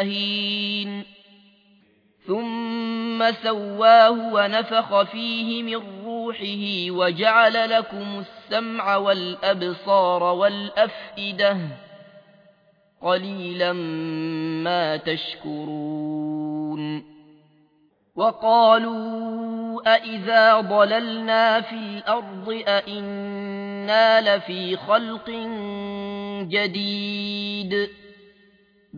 مهين ثم سواه ونفخ فيه من روحه وجعل لكم السمع والأبصار والأفئدة قليلا ما تشكرون وقالوا أئذا ضللنا في الأرض أئنا لفي خلق جديد